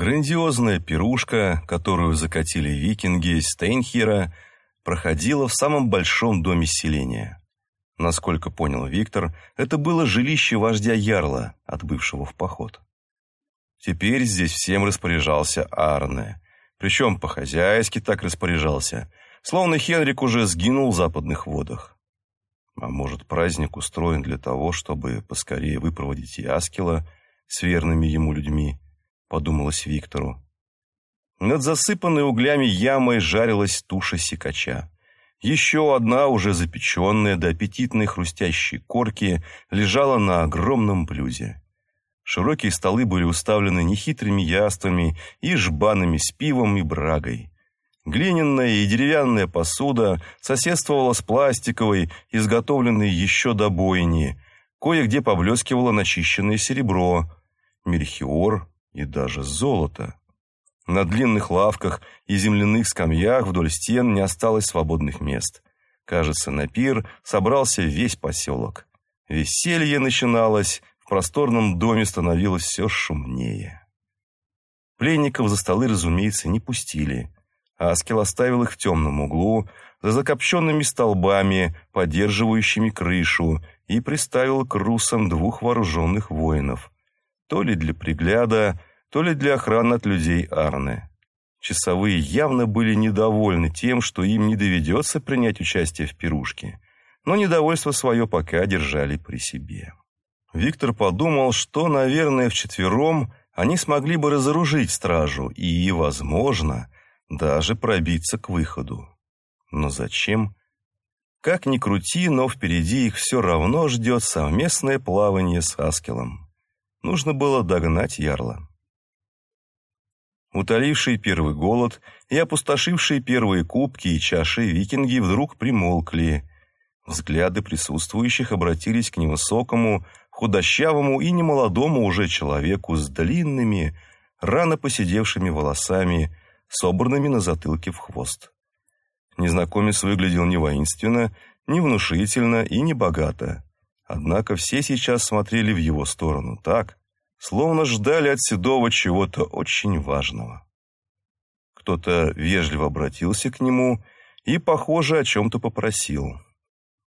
Грандиозная пирушка, которую закатили викинги Стейнхира, проходила в самом большом доме селения. Насколько понял Виктор, это было жилище вождя Ярла, отбывшего в поход. Теперь здесь всем распоряжался Арне, причем по-хозяйски так распоряжался, словно Хенрик уже сгинул в западных водах. А может, праздник устроен для того, чтобы поскорее выпроводить Яскила с верными ему людьми, подумалось Виктору. Над засыпанной углями ямой жарилась туша сикача. Еще одна, уже запеченная до аппетитной хрустящей корки, лежала на огромном блюде. Широкие столы были уставлены нехитрыми яствами и жбанами с пивом и брагой. Глиняная и деревянная посуда соседствовала с пластиковой, изготовленной еще до бойни. Кое-где поблескивало начищенное серебро, мельхиор, и даже золото. На длинных лавках и земляных скамьях вдоль стен не осталось свободных мест. Кажется, на пир собрался весь поселок. Веселье начиналось, в просторном доме становилось все шумнее. Пленников за столы, разумеется, не пустили. Аскел оставил их в темном углу, за закопченными столбами, поддерживающими крышу, и приставил к русам двух вооруженных воинов то ли для пригляда, то ли для охраны от людей Арны. Часовые явно были недовольны тем, что им не доведется принять участие в пирушке, но недовольство свое пока держали при себе. Виктор подумал, что, наверное, вчетвером они смогли бы разоружить стражу и, возможно, даже пробиться к выходу. Но зачем? Как ни крути, но впереди их все равно ждет совместное плавание с Аскелом. Нужно было догнать Ярла. Утолившие первый голод и опустошившие первые кубки и чаши викинги вдруг примолкли. Взгляды присутствующих обратились к невысокому, худощавому и немолодому уже человеку с длинными, рано поседевшими волосами, собранными на затылке в хвост. Незнакомец выглядел не воинственно, не внушительно и не богато. Однако все сейчас смотрели в его сторону так, словно ждали от Седова чего-то очень важного. Кто-то вежливо обратился к нему и, похоже, о чем-то попросил.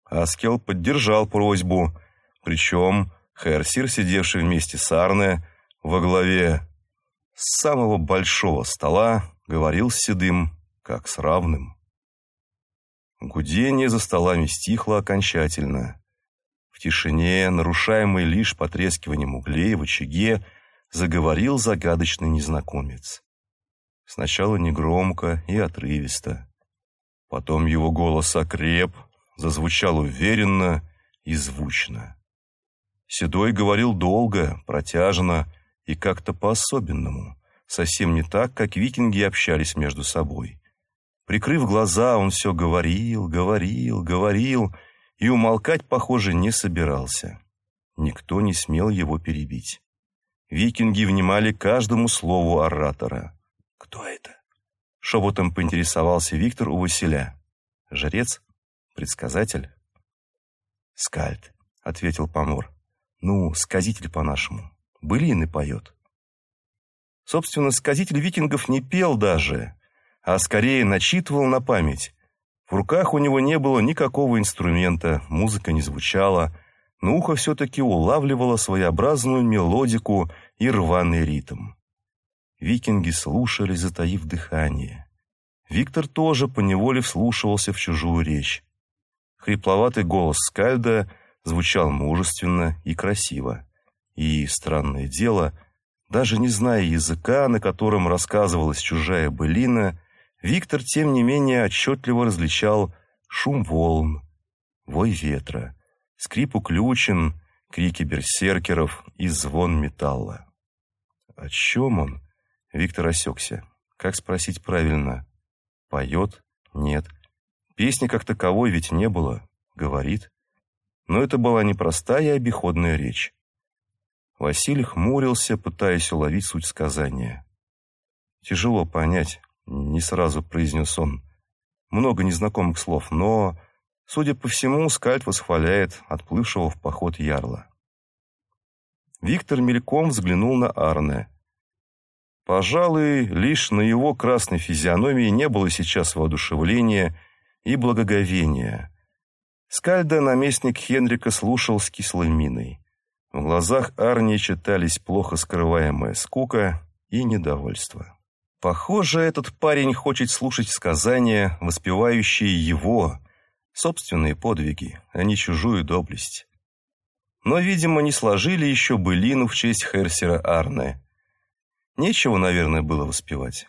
Аскел поддержал просьбу, причем Херсир, сидевший вместе с Арне во главе самого большого стола, говорил с Седым, как с равным. Гудение за столами стихло окончательно тишине, нарушаемой лишь потрескиванием углей в очаге, заговорил загадочный незнакомец. Сначала негромко и отрывисто. Потом его голос окреп, зазвучал уверенно и звучно. Седой говорил долго, протяжно и как-то по-особенному, совсем не так, как викинги общались между собой. Прикрыв глаза, он все говорил, говорил, говорил, и умолкать, похоже, не собирался. Никто не смел его перебить. Викинги внимали каждому слову оратора. «Кто это?» Шепотом поинтересовался Виктор у Василя. «Жрец? Предсказатель?» «Скальд», — ответил Помор. «Ну, сказитель по-нашему. Былины поет». Собственно, сказитель викингов не пел даже, а скорее начитывал на память, в руках у него не было никакого инструмента, музыка не звучала, но ухо все-таки улавливало своеобразную мелодику и рваный ритм. Викинги слушали, затаив дыхание. Виктор тоже поневоле вслушивался в чужую речь. Хрипловатый голос Скальда звучал мужественно и красиво. И, странное дело, даже не зная языка, на котором рассказывалась чужая былина, Виктор, тем не менее, отчетливо различал шум волн, вой ветра, скрип уключен, крики берсеркеров и звон металла. О чем он? Виктор осекся. Как спросить правильно? Поет? Нет. Песни как таковой ведь не было. Говорит. Но это была непростая обиходная речь. Василий хмурился, пытаясь уловить суть сказания. Тяжело понять, не сразу произнес он. Много незнакомых слов, но, судя по всему, Скальд восхваляет отплывшего в поход ярла. Виктор мельком взглянул на Арне. Пожалуй, лишь на его красной физиономии не было сейчас воодушевления и благоговения. Скальда, наместник Хенрика, слушал с кислой миной. В глазах Арни читались плохо скрываемая скука и недовольство. Похоже, этот парень хочет слушать сказания, воспевающие его, собственные подвиги, а не чужую доблесть. Но, видимо, не сложили еще былину в честь Херсера Арне. Нечего, наверное, было воспевать.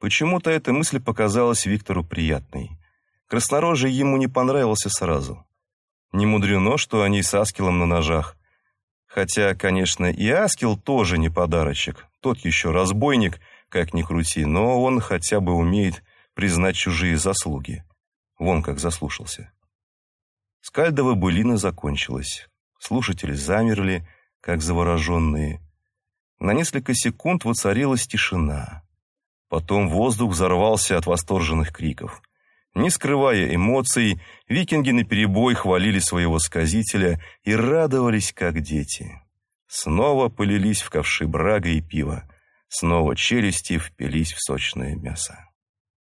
Почему-то эта мысль показалась Виктору приятной. Краснорожий ему не понравился сразу. Не мудрено, что они с Аскелом на ножах. Хотя, конечно, и Аскел тоже не подарочек. Тот еще разбойник, как ни крути, но он хотя бы умеет признать чужие заслуги. Вон как заслушался. Скальдова былина закончилась. Слушатели замерли, как завороженные. На несколько секунд воцарилась тишина. Потом воздух взорвался от восторженных криков. Не скрывая эмоций, викинги наперебой хвалили своего сказителя и радовались, как дети. Снова полились в ковши брага и пива. Снова челюсти впились в сочное мясо.